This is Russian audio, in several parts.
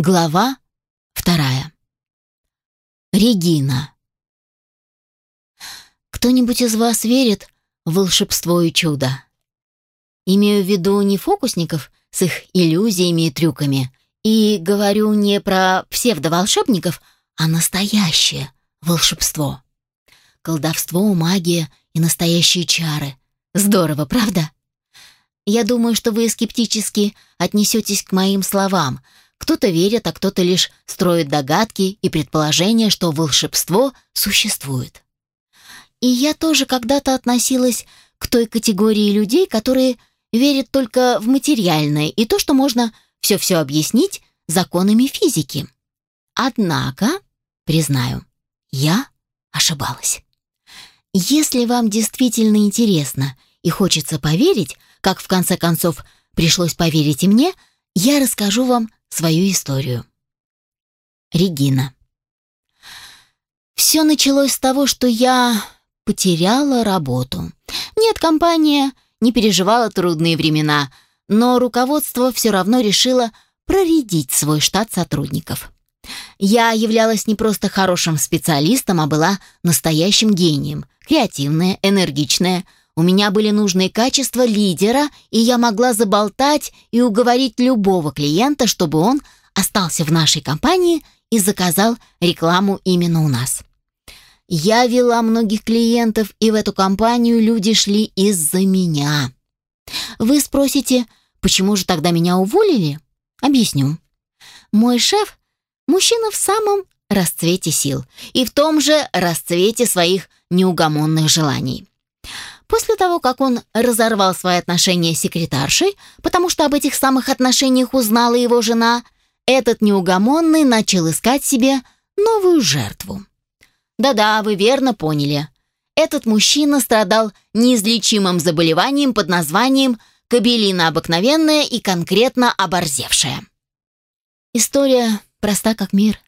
Глава вторая. Регина. Кто-нибудь из вас верит в волшебство и чудо? Имею в виду не фокусников с их иллюзиями и трюками. И говорю не про псевдоволшебников, а настоящее волшебство. Колдовство, магия и настоящие чары. Здорово, правда? Я думаю, что вы скептически отнесетесь к моим словам – кто-то верит, а кто-то лишь строит догадки и предположения, что волшебство существует. И я тоже когда-то относилась к той категории людей, которые верят только в материальное и то, что можно все-все объяснить законами физики. Однако, признаю, я ошибалась. Если вам действительно интересно и хочется поверить, как в конце концов пришлось поверить и мне, я расскажу вам свою историю. Регина. Все началось с того, что я потеряла работу. Нет, компания не переживала трудные времена, но руководство все равно решило проредить свой штат сотрудников. Я являлась не просто хорошим специалистом, а была настоящим гением. Креативная, энергичная. У меня были нужные качества лидера, и я могла заболтать и уговорить любого клиента, чтобы он остался в нашей компании и заказал рекламу именно у нас. Я вела многих клиентов, и в эту компанию люди шли из-за меня. Вы спросите, почему же тогда меня уволили? Объясню. Мой шеф – мужчина в самом расцвете сил и в том же расцвете своих неугомонных желаний. После того, как он разорвал свои отношения с секретаршей, потому что об этих самых отношениях узнала его жена, этот неугомонный начал искать себе новую жертву. Да-да, вы верно поняли. Этот мужчина страдал неизлечимым заболеванием под названием кабелина обыкновенная и конкретно оборзевшая. История проста как мир.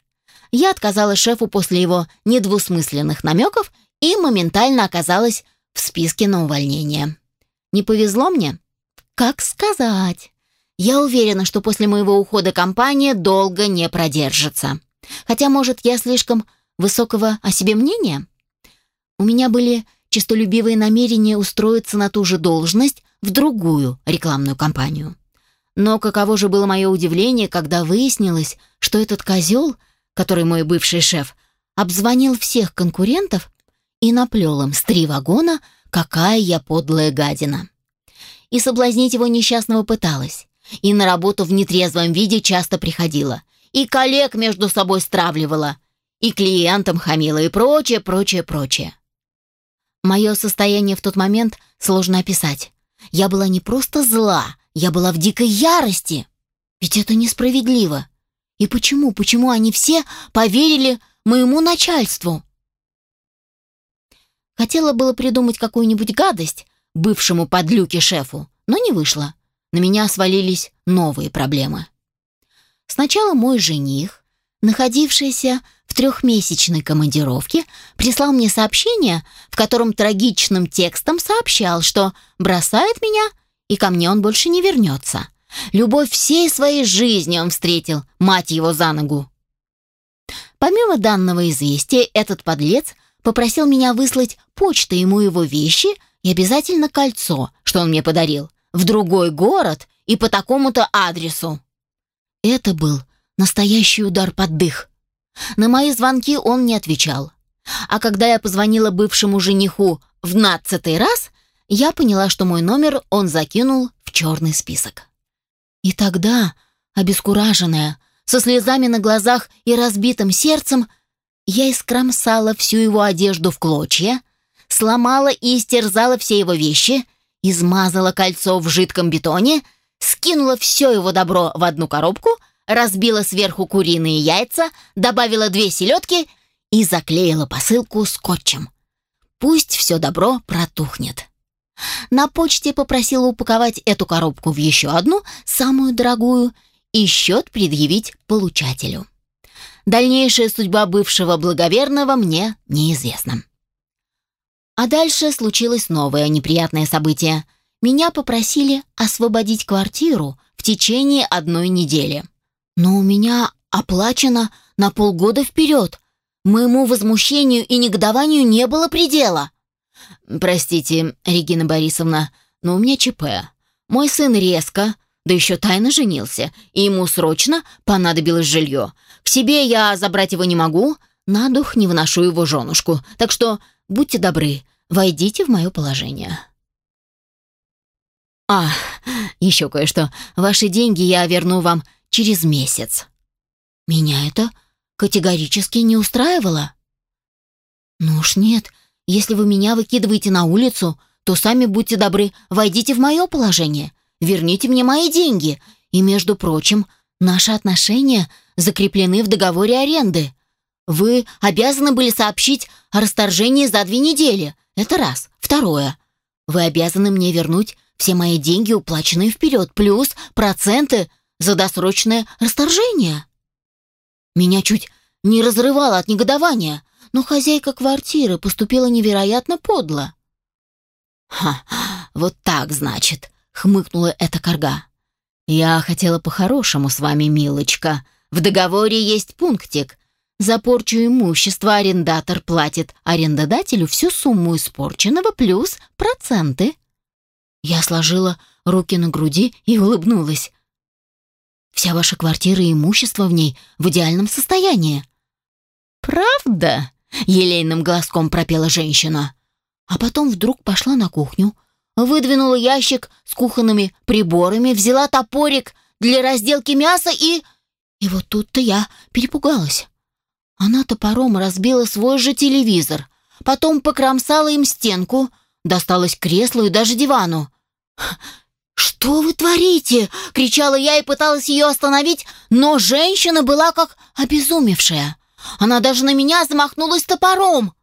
Я отказала шефу после его недвусмысленных намеков и моментально оказалась в списке на увольнение. Не повезло мне? Как сказать? Я уверена, что после моего ухода компания долго не продержится. Хотя, может, я слишком высокого о себе мнения? У меня были честолюбивые намерения устроиться на ту же должность в другую рекламную кампанию. Но каково же было мое удивление, когда выяснилось, что этот козел, который мой бывший шеф, обзвонил всех конкурентов и наплел им с три вагона, какая я подлая гадина. И соблазнить его несчастного пыталась. И на работу в нетрезвом виде часто приходила. И коллег между собой стравливала. И клиентам хамила, и прочее, прочее, прочее. Мое состояние в тот момент сложно описать. Я была не просто зла, я была в дикой ярости. Ведь это несправедливо. И почему, почему они все поверили моему начальству? Хотела было придумать какую-нибудь гадость бывшему подлюке шефу, но не вышло. На меня свалились новые проблемы. Сначала мой жених, находившийся в трехмесячной командировке, прислал мне сообщение, в котором трагичным текстом сообщал, что бросает меня и ко мне он больше не вернется. Любовь всей своей жизни он встретил, мать его за ногу. Помимо данного известия, этот подлец попросил меня выслать почтой ему его вещи и обязательно кольцо, что он мне подарил, в другой город и по такому-то адресу. Это был настоящий удар под дых. На мои звонки он не отвечал. А когда я позвонила бывшему жениху в нацатый раз, я поняла, что мой номер он закинул в черный список. И тогда, обескураженная, со слезами на глазах и разбитым сердцем, я искромсала всю его одежду в клочья, сломала и истерзала все его вещи, измазала кольцо в жидком бетоне, скинула все его добро в одну коробку, разбила сверху куриные яйца, добавила две селедки и заклеила посылку скотчем. Пусть все добро протухнет. На почте попросила упаковать эту коробку в еще одну, самую дорогую, и счет предъявить получателю. Дальнейшая судьба бывшего благоверного мне неизвестна. А дальше случилось новое неприятное событие. Меня попросили освободить квартиру в течение одной недели. Но у меня оплачена на полгода вперед. Моему возмущению и негодованию не было предела. Простите, Регина Борисовна, но у меня ЧП. Мой сын резко, да еще тайно женился, и ему срочно понадобилось жилье. К себе я забрать его не могу, на дух не вношу его женушку, так что будьте добры, войдите в мое положение. А, еще кое-что. Ваши деньги я верну вам через месяц. Меня это категорически не устраивало. Ну уж нет, если вы меня выкидываете на улицу, то сами будьте добры, войдите в мое положение, верните мне мои деньги. И, между прочим, наши отношения закреплены в договоре аренды. Вы обязаны были сообщить о расторжении за две недели. Это раз. Второе. Вы обязаны мне вернуть все мои деньги, уплаченные вперед, плюс проценты за досрочное расторжение. Меня чуть не разрывало от негодования, но хозяйка квартиры поступила невероятно подло. «Ха, вот так, значит», — хмыкнула эта корга. «Я хотела по-хорошему с вами, милочка. В договоре есть пунктик. За порчу имущества арендатор платит арендодателю всю сумму испорченного плюс проценты. Я сложила руки на груди и улыбнулась. Вся ваша квартира и имущество в ней в идеальном состоянии. Правда? елейным глазком пропела женщина. А потом вдруг пошла на кухню, выдвинула ящик с кухонными приборами, взяла топорик для разделки мяса и... И вот тут-то я перепугалась. Она топором разбила свой же телевизор, потом покромсала им стенку, досталось креслу и даже дивану. «Что вы творите?» — кричала я и пыталась ее остановить, но женщина была как обезумевшая. Она даже на меня замахнулась топором.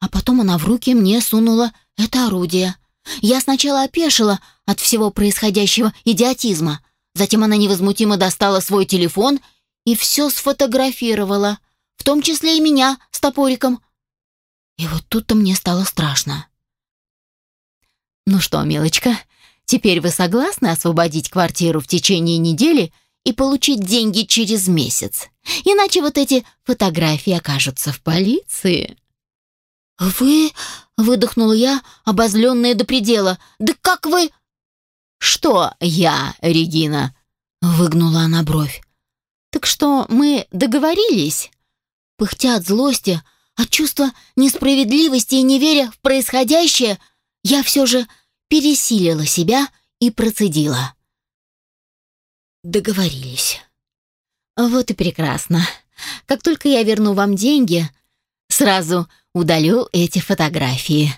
А потом она в руки мне сунула это орудие. Я сначала опешила от всего происходящего идиотизма. Затем она невозмутимо достала свой телефон и все сфотографировала, в том числе и меня с топориком. И вот тут-то мне стало страшно. «Ну что, милочка, теперь вы согласны освободить квартиру в течение недели и получить деньги через месяц? Иначе вот эти фотографии окажутся в полиции». «Вы...» — выдохнула я, обозленная до предела. «Да как вы...» «Что я, Регина?» — выгнула она бровь. «Так что, мы договорились?» Пыхтя от злости, от чувства несправедливости и не веря в происходящее, я все же пересилила себя и процедила. Договорились. Вот и прекрасно. Как только я верну вам деньги, сразу удалю эти фотографии.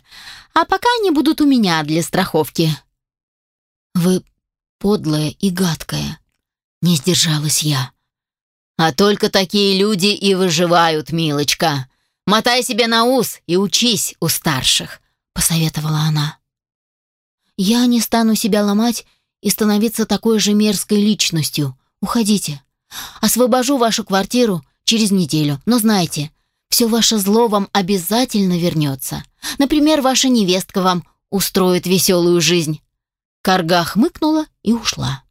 А пока они будут у меня для страховки. Вы подлая и гадкая. Не сдержалась я. А только такие люди и выживают, милочка. Мотай себе на ус и учись у старших посоветовала она. Я не стану себя ломать и становиться такой же мерзкой личностью. Уходите. Освобожу вашу квартиру через неделю. Но знайте, все ваше зло вам обязательно вернется. Например, ваша невестка вам устроит веселую жизнь. Карга хмыкнула и ушла.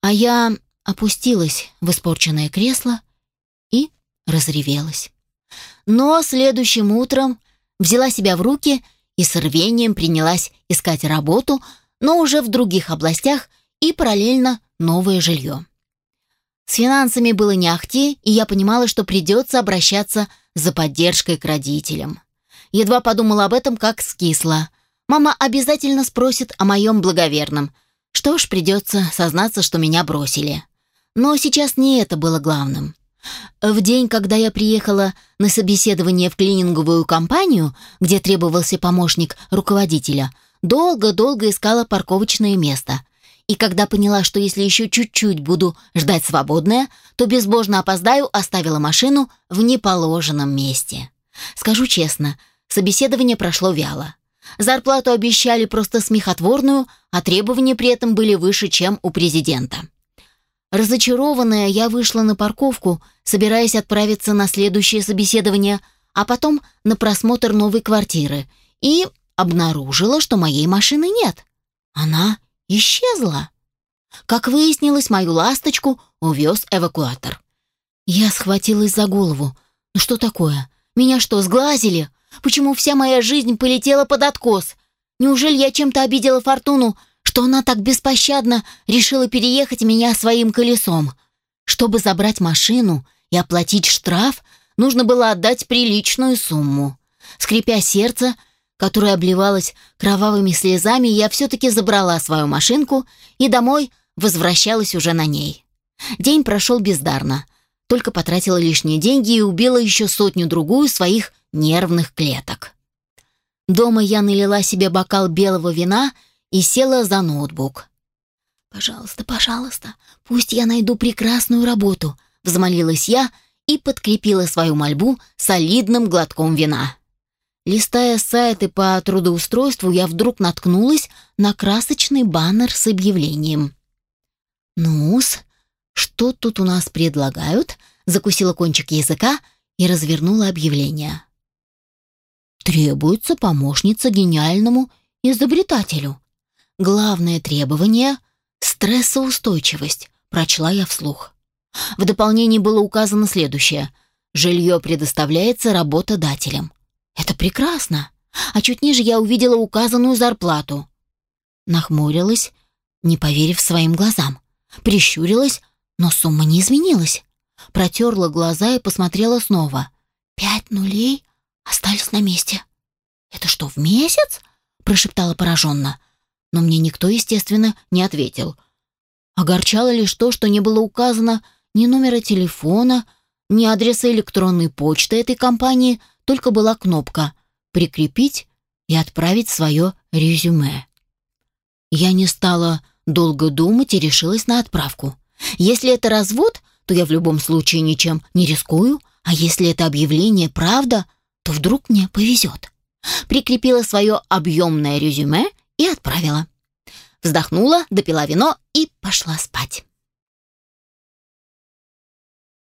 А я опустилась в испорченное кресло и разревелась. Но следующим утром взяла себя в руки и с рвением принялась искать работу, но уже в других областях и параллельно новое жилье. С финансами было не ахти, и я понимала, что придется обращаться за поддержкой к родителям. Едва подумала об этом, как скисла. Мама обязательно спросит о моем благоверном. Что ж, придется сознаться, что меня бросили. Но сейчас не это было главным. В день, когда я приехала на собеседование в клининговую компанию, где требовался помощник руководителя, долго-долго искала парковочное место. И когда поняла, что если еще чуть-чуть буду ждать свободное, то безбожно опоздаю, оставила машину в неположенном месте. Скажу честно, собеседование прошло вяло. Зарплату обещали просто смехотворную, а требования при этом были выше, чем у президента. Разочарованная, я вышла на парковку, собираясь отправиться на следующее собеседование, а потом на просмотр новой квартиры, и обнаружила, что моей машины нет. Она исчезла. Как выяснилось, мою ласточку увез эвакуатор. Я схватилась за голову. Ну что такое? Меня что, сглазили? Почему вся моя жизнь полетела под откос? Неужели я чем-то обидела Фортуну, что она так беспощадно решила переехать меня своим колесом? Чтобы забрать машину и оплатить штраф, нужно было отдать приличную сумму. Скрипя сердце, которое обливалось кровавыми слезами, я все-таки забрала свою машинку и домой возвращалась уже на ней. День прошел бездарно. Только потратила лишние деньги и убила еще сотню-другую своих нервных клеток. Дома я налила себе бокал белого вина и села за ноутбук. «Пожалуйста, пожалуйста, пусть я найду прекрасную работу», — взмолилась я и подкрепила свою мольбу солидным глотком вина. Листая сайты по трудоустройству, я вдруг наткнулась на красочный баннер с объявлением. «Ну-с, что тут у нас предлагают?» Закусила кончик языка и развернула объявление. «Требуется помощница гениальному изобретателю. Главное требование — стрессоустойчивость», прочла я вслух. В дополнении было указано следующее. Жилье предоставляется работодателем. Это прекрасно. А чуть ниже я увидела указанную зарплату. Нахмурилась, не поверив своим глазам. Прищурилась, но сумма не изменилась. Протерла глаза и посмотрела снова. «Пять нулей остались на месте». «Это что, в месяц?» — прошептала пораженно. Но мне никто, естественно, не ответил. Огорчало лишь то, что не было указано ни номера телефона, ни адреса электронной почты этой компании, только была кнопка «Прикрепить» и «Отправить свое резюме». Я не стала долго думать и решилась на отправку. Если это развод, то я в любом случае ничем не рискую, а если это объявление правда, то вдруг мне повезет. Прикрепила свое объемное резюме и отправила. Вздохнула, допила вино и пошла спать.